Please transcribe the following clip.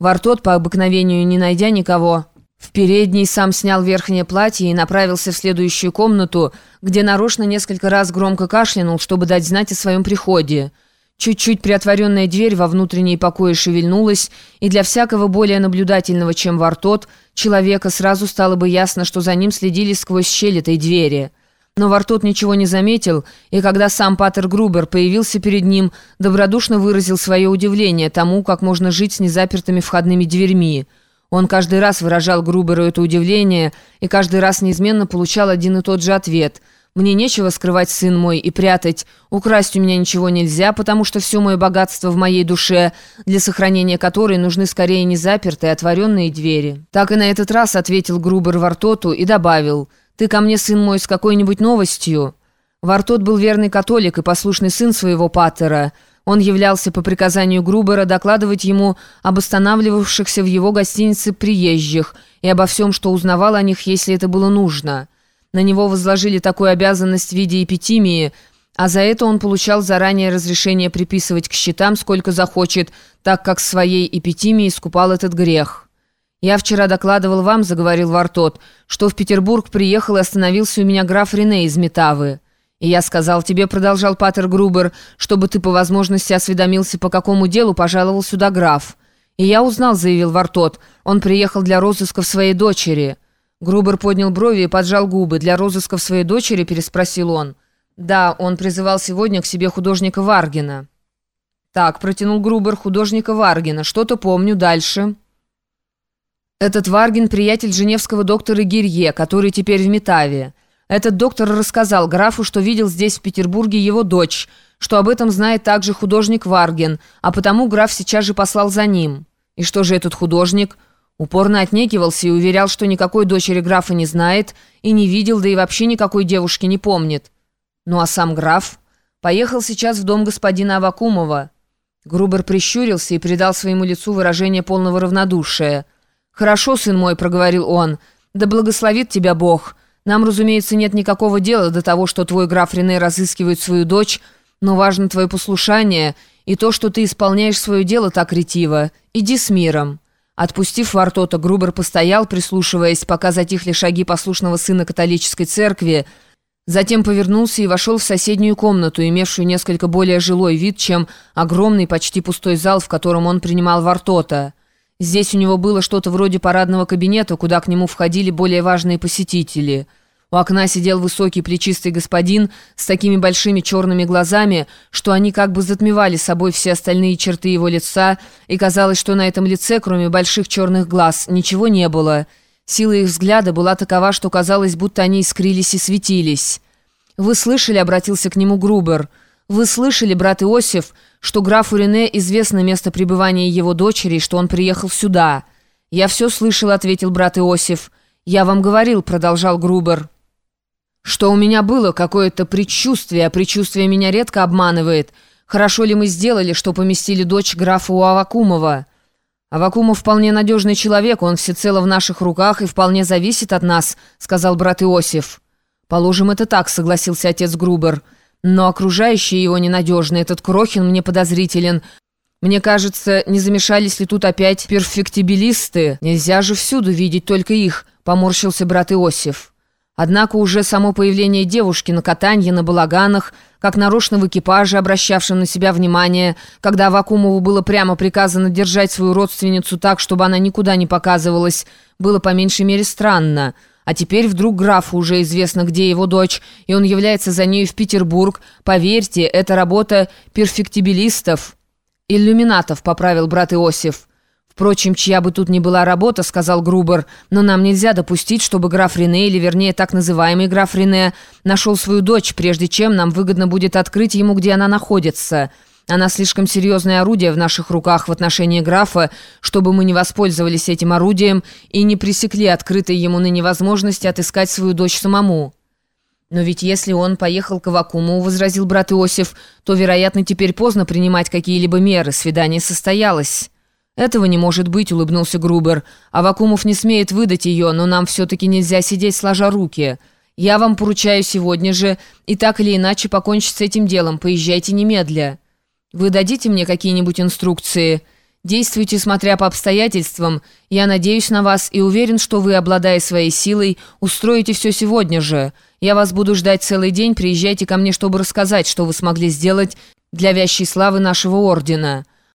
Вартот, по обыкновению не найдя никого, в передней сам снял верхнее платье и направился в следующую комнату, где нарочно несколько раз громко кашлянул, чтобы дать знать о своем приходе. Чуть-чуть приотворенная дверь во внутренние покои шевельнулась, и для всякого более наблюдательного, чем Вартот, человека сразу стало бы ясно, что за ним следили сквозь щель этой двери. Но Вартот ничего не заметил, и когда сам Паттер Грубер появился перед ним, добродушно выразил свое удивление тому, как можно жить с незапертыми входными дверьми. Он каждый раз выражал Груберу это удивление и каждый раз неизменно получал один и тот же ответ. «Мне нечего скрывать, сын мой, и прятать. Украсть у меня ничего нельзя, потому что все мое богатство в моей душе, для сохранения которой нужны скорее не запертые, а отворенные двери». Так и на этот раз ответил Грубер Вартоту и добавил «Ты ко мне, сын мой, с какой-нибудь новостью?» Вартот был верный католик и послушный сын своего паттера – он являлся по приказанию Грубера докладывать ему об останавливавшихся в его гостинице приезжих и обо всем, что узнавал о них, если это было нужно. На него возложили такую обязанность в виде эпитимии, а за это он получал заранее разрешение приписывать к счетам сколько захочет, так как своей эпитимией искупал этот грех. «Я вчера докладывал вам, — заговорил Вартот, — что в Петербург приехал и остановился у меня граф Рене из Метавы». «И я сказал тебе, — продолжал Паттер Грубер, — чтобы ты по возможности осведомился, по какому делу пожаловал сюда граф. И я узнал, — заявил Вартот, — он приехал для розысков своей дочери». Грубер поднял брови и поджал губы. «Для розысков своей дочери?» — переспросил он. «Да, он призывал сегодня к себе художника Варгина». «Так», — протянул Грубер, — «художника Варгина. Что-то помню. Дальше». «Этот Варгин — приятель женевского доктора Гирье, который теперь в Метаве». Этот доктор рассказал графу, что видел здесь, в Петербурге, его дочь, что об этом знает также художник Варген, а потому граф сейчас же послал за ним. И что же этот художник? Упорно отнекивался и уверял, что никакой дочери графа не знает и не видел, да и вообще никакой девушки не помнит. Ну а сам граф поехал сейчас в дом господина Авакумова. Грубер прищурился и придал своему лицу выражение полного равнодушия. «Хорошо, сын мой», — проговорил он, — «да благословит тебя Бог». Нам, разумеется, нет никакого дела до того, что твой граф Рене разыскивает свою дочь, но важно твое послушание и то, что ты исполняешь свое дело так ретиво. Иди с миром». Отпустив Вартота, Грубер постоял, прислушиваясь, пока затихли шаги послушного сына католической церкви, затем повернулся и вошел в соседнюю комнату, имевшую несколько более жилой вид, чем огромный, почти пустой зал, в котором он принимал Вартота. Здесь у него было что-то вроде парадного кабинета, куда к нему входили более важные посетители. У окна сидел высокий плечистый господин с такими большими черными глазами, что они как бы затмевали собой все остальные черты его лица, и казалось, что на этом лице, кроме больших черных глаз, ничего не было. Сила их взгляда была такова, что казалось, будто они искрились и светились. «Вы слышали?» — обратился к нему Грубер — «Вы слышали, брат Иосиф, что графу Рене известно место пребывания его дочери что он приехал сюда?» «Я все слышал», — ответил брат Иосиф. «Я вам говорил», — продолжал Грубер, «что у меня было какое-то предчувствие, а предчувствие меня редко обманывает. Хорошо ли мы сделали, что поместили дочь графа у Авакумова?» «Авакумов вполне надежный человек, он всецело в наших руках и вполне зависит от нас», — сказал брат Иосиф. «Положим, это так», — согласился отец. «Грубер». Но окружающие его ненадежны, этот Крохин мне подозрителен. Мне кажется, не замешались ли тут опять перфектибилисты? Нельзя же всюду видеть только их, поморщился брат Иосиф. Однако уже само появление девушки на катанье, на балаганах, как нарочно в экипаже, обращавшем на себя внимание, когда Вакумову было прямо приказано держать свою родственницу так, чтобы она никуда не показывалась, было по меньшей мере странно – а теперь вдруг графу уже известно, где его дочь, и он является за нею в Петербург. Поверьте, это работа перфектибилистов. «Иллюминатов», — поправил брат Иосиф. «Впрочем, чья бы тут ни была работа», — сказал Грубер, «но нам нельзя допустить, чтобы граф Рене, или вернее так называемый граф Рене, нашел свою дочь, прежде чем нам выгодно будет открыть ему, где она находится». Она слишком серьезное орудие в наших руках в отношении графа, чтобы мы не воспользовались этим орудием и не пресекли открытой ему ныне возможности отыскать свою дочь самому». «Но ведь если он поехал к Авакуму, — возразил брат Иосиф, — то, вероятно, теперь поздно принимать какие-либо меры. Свидание состоялось». «Этого не может быть», — улыбнулся Грубер. «Авакумов не смеет выдать ее, но нам все-таки нельзя сидеть сложа руки. Я вам поручаю сегодня же, и так или иначе покончить с этим делом. Поезжайте немедля». «Вы дадите мне какие-нибудь инструкции?» Действуйте, смотря по обстоятельствам. Я надеюсь на вас и уверен, что вы, обладая своей силой, устроите все сегодня же. Я вас буду ждать целый день, приезжайте ко мне, чтобы рассказать, что вы смогли сделать для вящей славы нашего ордена».